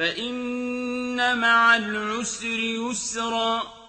فَإِنَّ مَعَ الْعُسْرِ يُسْرًا